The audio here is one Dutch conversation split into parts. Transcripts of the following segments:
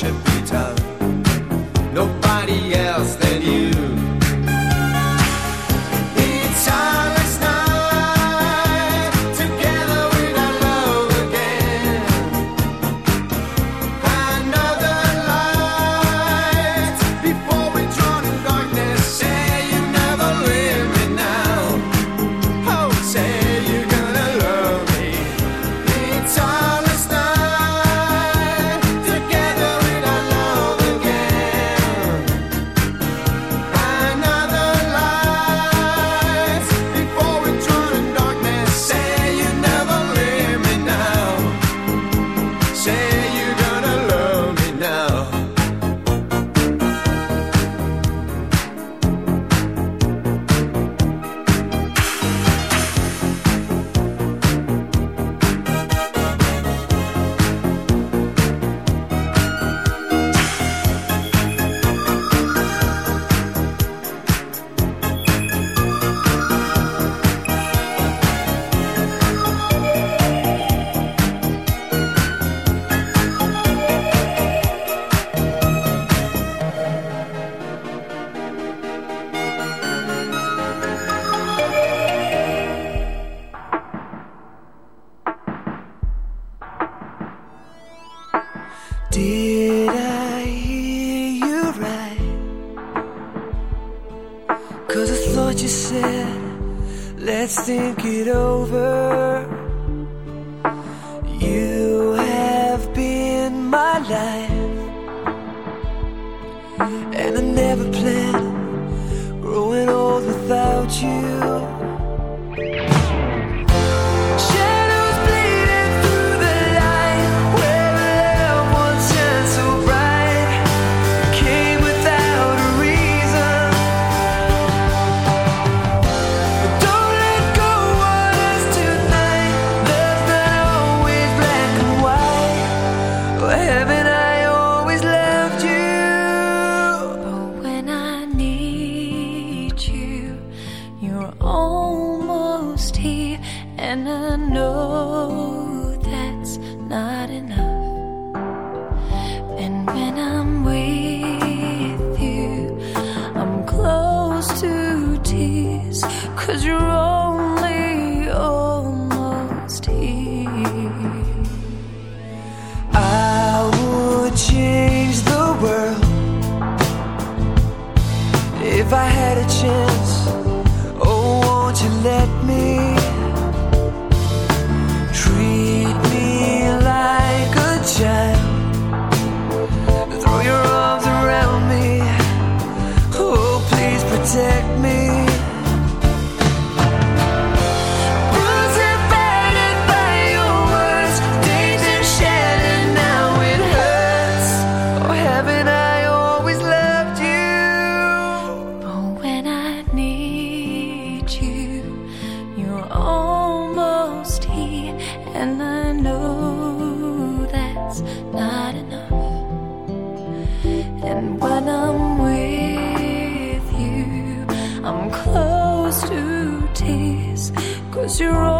ciebie life, and I never planned growing old without you. your own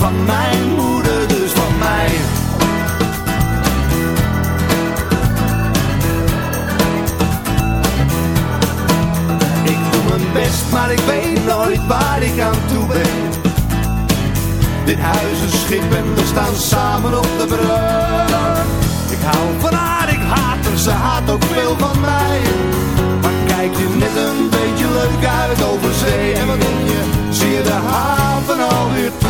Van mijn moeder, dus van mij. Ik doe mijn best, maar ik weet nooit waar ik aan toe ben. Dit huis is schip en we staan samen op de brug. Ik hou van haar, ik haat haar, ze haat ook veel van mij. Maar kijk je net een beetje leuk uit over zee. En wat denk je, zie je de haven alweer terug.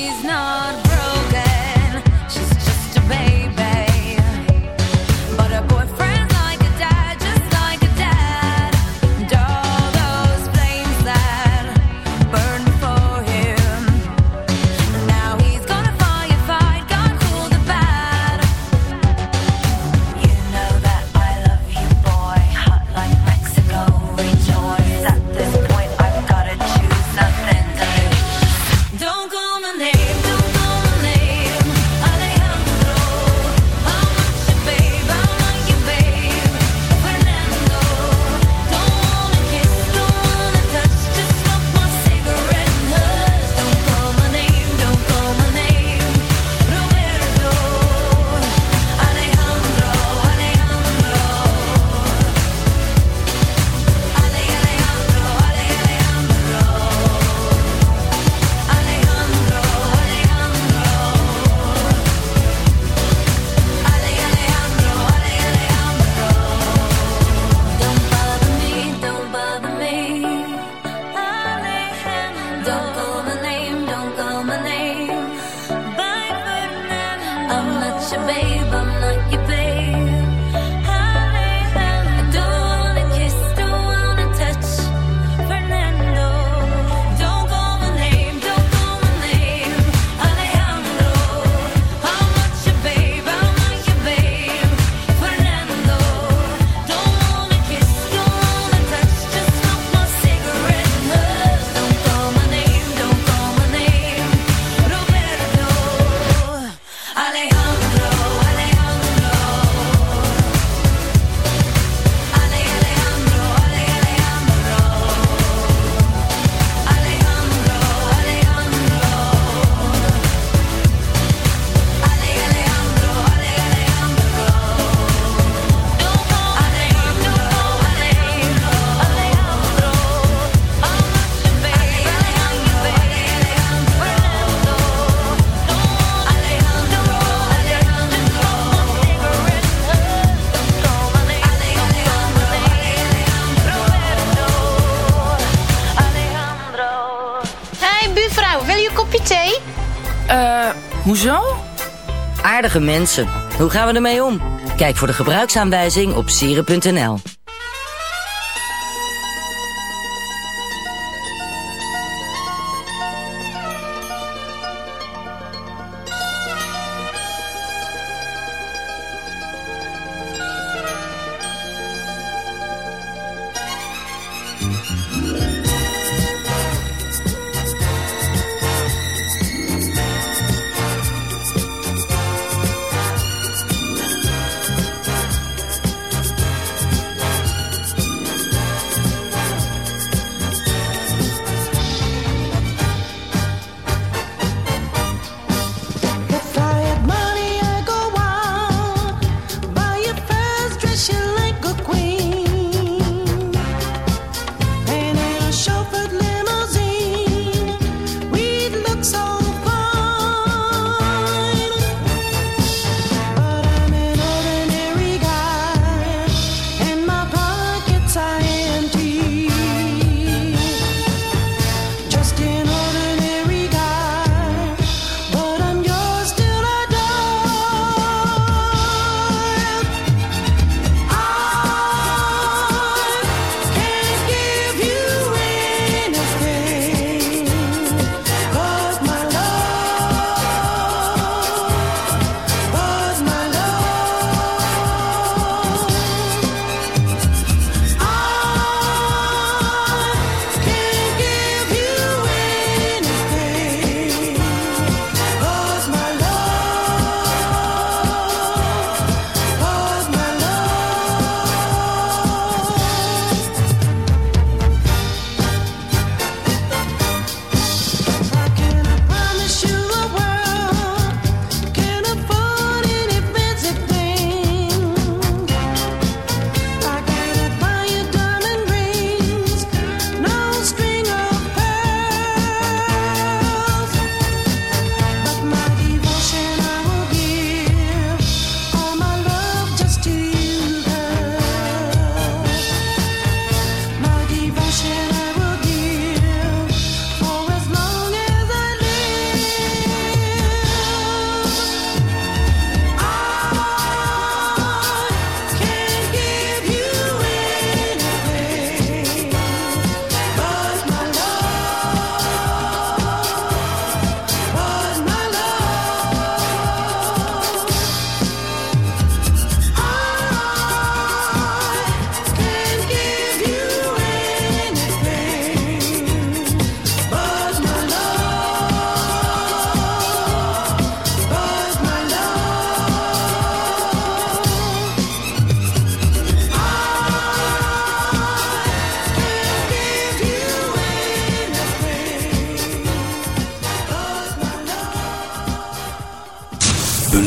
He's not. Aardige mensen. Hoe gaan we ermee om? Kijk voor de gebruiksaanwijzing op sieren.nl.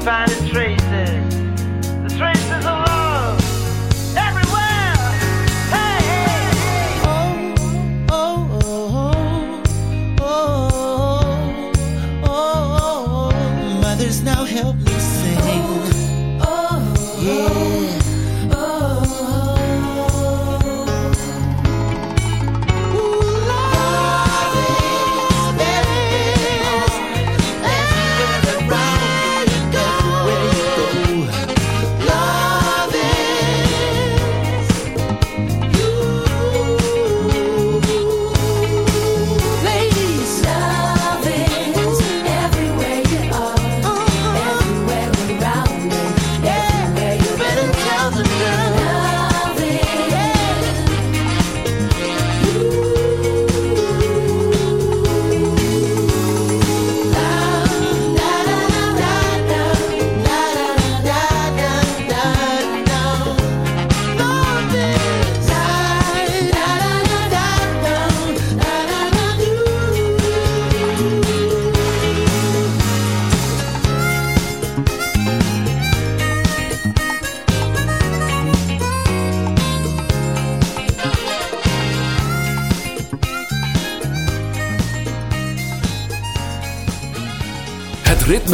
find the traces.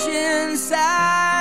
inside.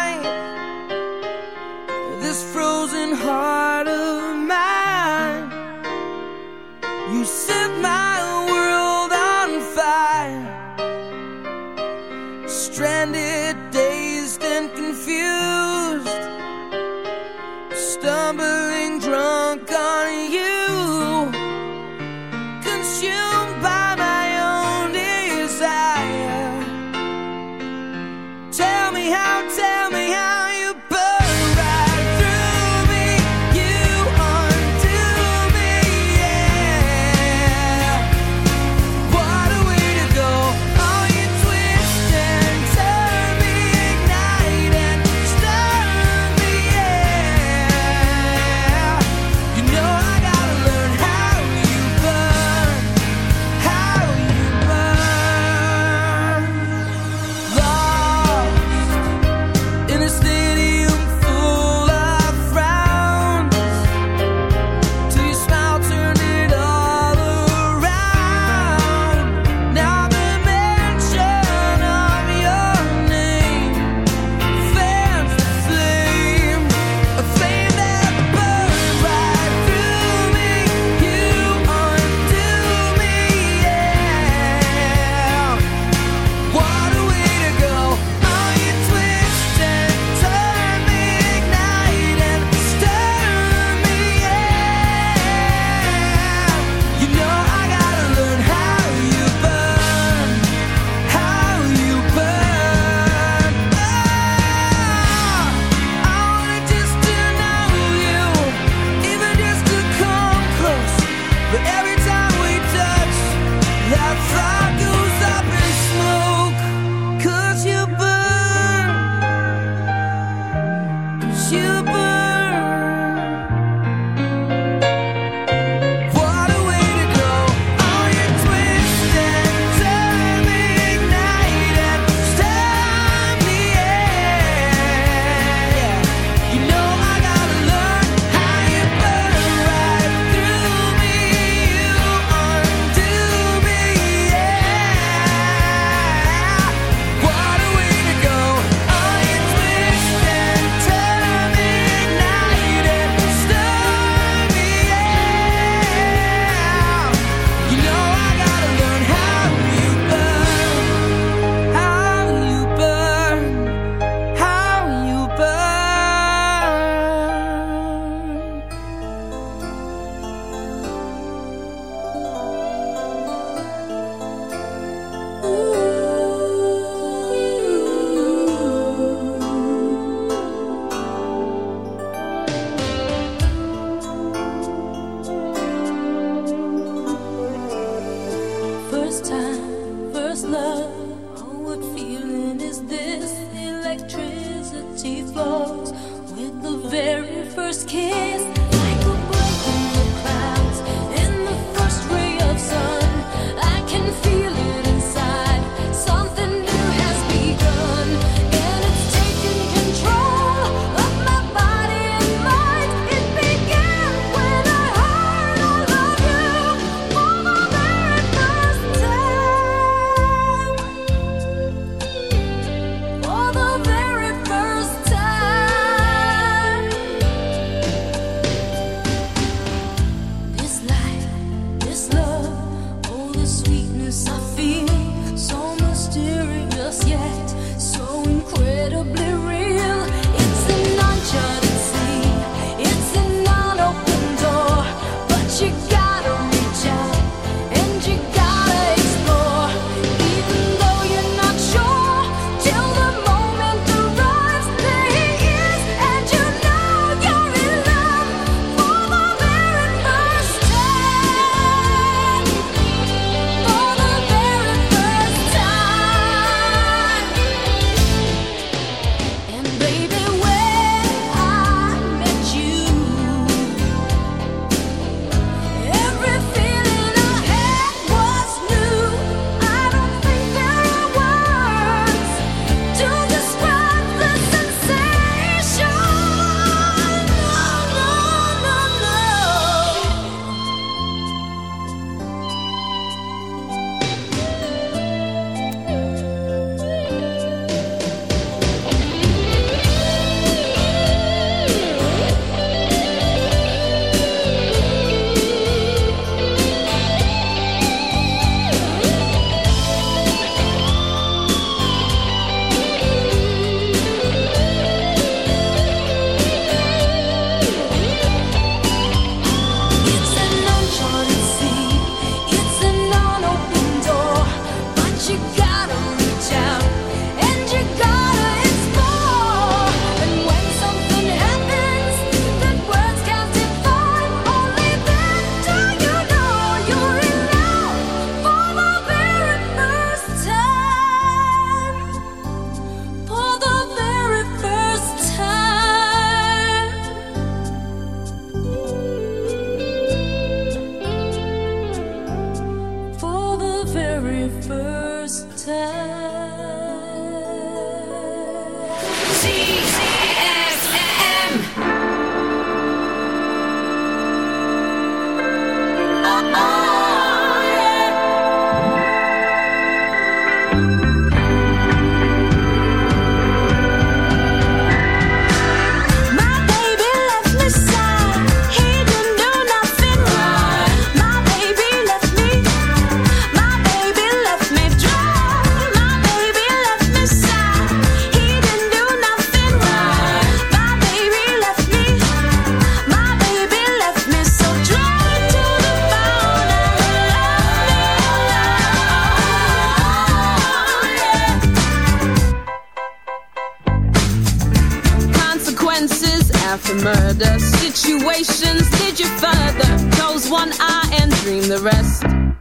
the rest.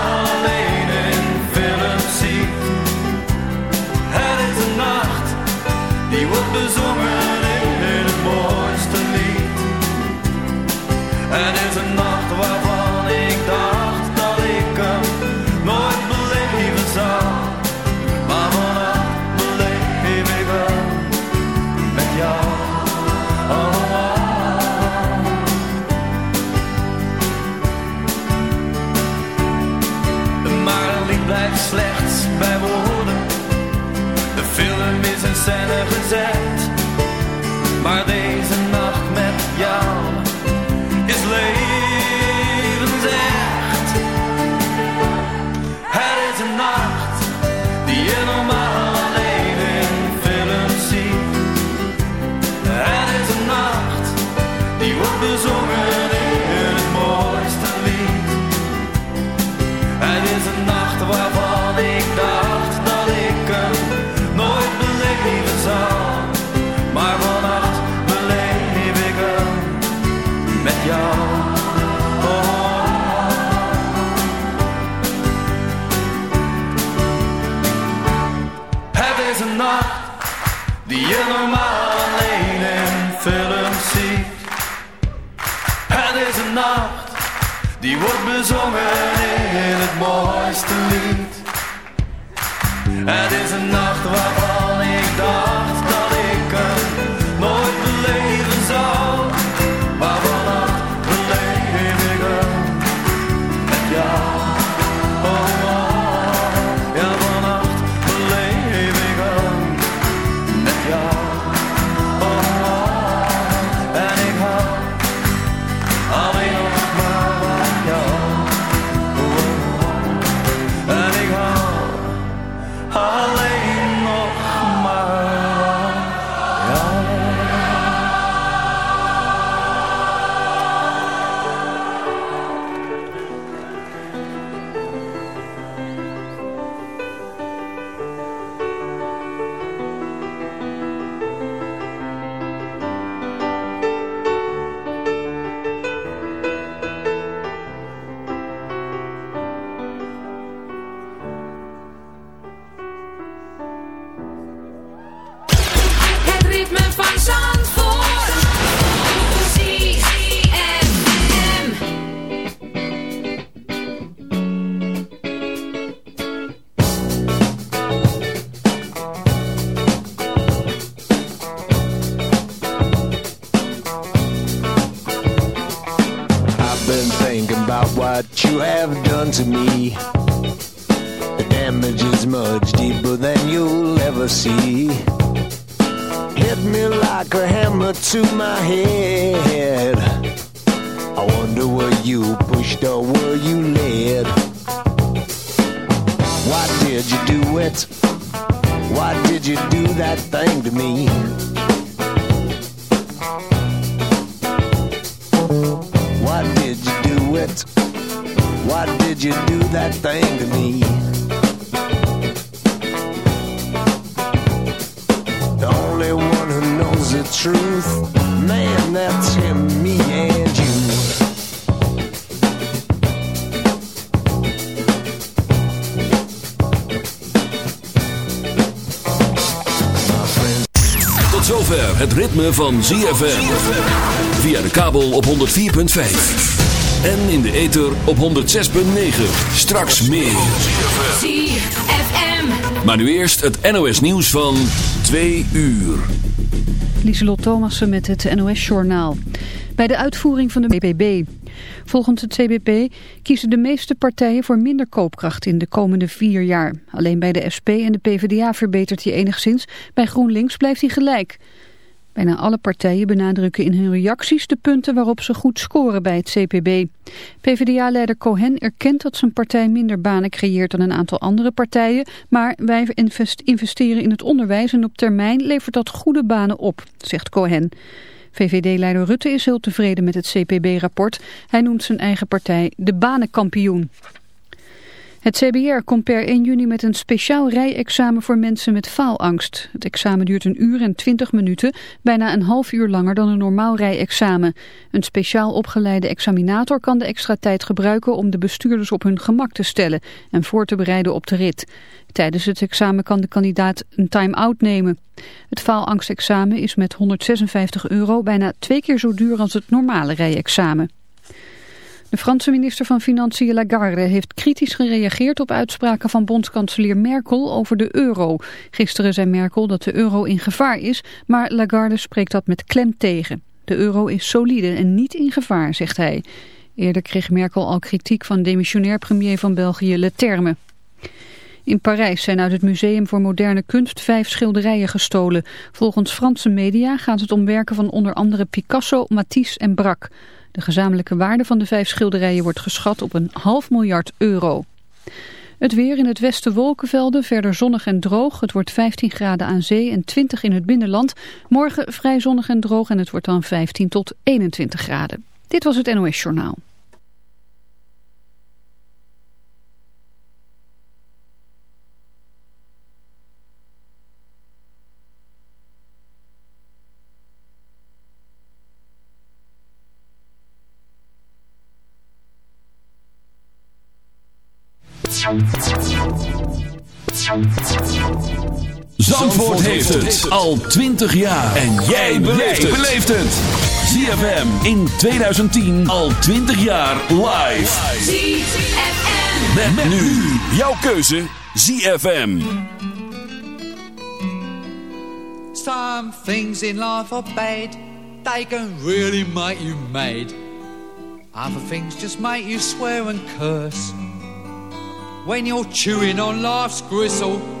Santa bezongen in het mooiste lied. Het is een nacht waarvan ritme van Zandvoort. Van ZFM. Via de kabel op 104.5. En in de ether op 106.9. Straks meer. ZFM. Maar nu eerst het NOS nieuws van 2 uur. Lieselot Thomassen met het NOS-journaal. Bij de uitvoering van de BBB. Volgens het CBP kiezen de meeste partijen voor minder koopkracht in de komende vier jaar. Alleen bij de SP en de PvdA verbetert hij enigszins. Bij GroenLinks blijft hij gelijk. Bijna alle partijen benadrukken in hun reacties de punten waarop ze goed scoren bij het CPB. PvdA-leider Cohen erkent dat zijn partij minder banen creëert dan een aantal andere partijen, maar wij invest- investeren in het onderwijs en op termijn levert dat goede banen op, zegt Cohen. VVD-leider Rutte is heel tevreden met het CPB-rapport. Hij noemt zijn eigen partij de banenkampioen. Het CBR komt per 1 juni met een speciaal rijexamen voor mensen met faalangst. Het examen duurt een uur en 20 minuten, bijna een half uur langer dan een normaal rijexamen. Een speciaal opgeleide examinator kan de extra tijd gebruiken om de bestuurders op hun gemak te stellen en voor te bereiden op de rit. Tijdens het examen kan de kandidaat een time-out nemen. Het faalangstexamen is met 156 euro bijna twee keer zo duur als het normale rijexamen. De Franse minister van Financiën Lagarde heeft kritisch gereageerd op uitspraken van bondskanselier Merkel over de euro. Gisteren zei Merkel dat de euro in gevaar is, maar Lagarde spreekt dat met klem tegen. De euro is solide en niet in gevaar, zegt hij. Eerder kreeg Merkel al kritiek van demissionair premier van België Leterme. In Parijs zijn uit het Museum voor Moderne Kunst vijf schilderijen gestolen. Volgens Franse media gaat het om werken van onder andere Picasso, Matisse en Braque. De gezamenlijke waarde van de vijf schilderijen wordt geschat op een half miljard euro. Het weer in het westen wolkenvelden, verder zonnig en droog. Het wordt 15 graden aan zee en 20 in het binnenland. Morgen vrij zonnig en droog en het wordt dan 15 tot 21 graden. Dit was het NOS Journaal. Zandvoort heeft het al 20 jaar. En jij beleeft het. ZFM in 2010 al 20 jaar live. ZFM. Met, met nu jouw keuze ZFM. Some things in life are bad. They can really make you mad. Other things just make you swear and curse. When you're chewing on life's gristle,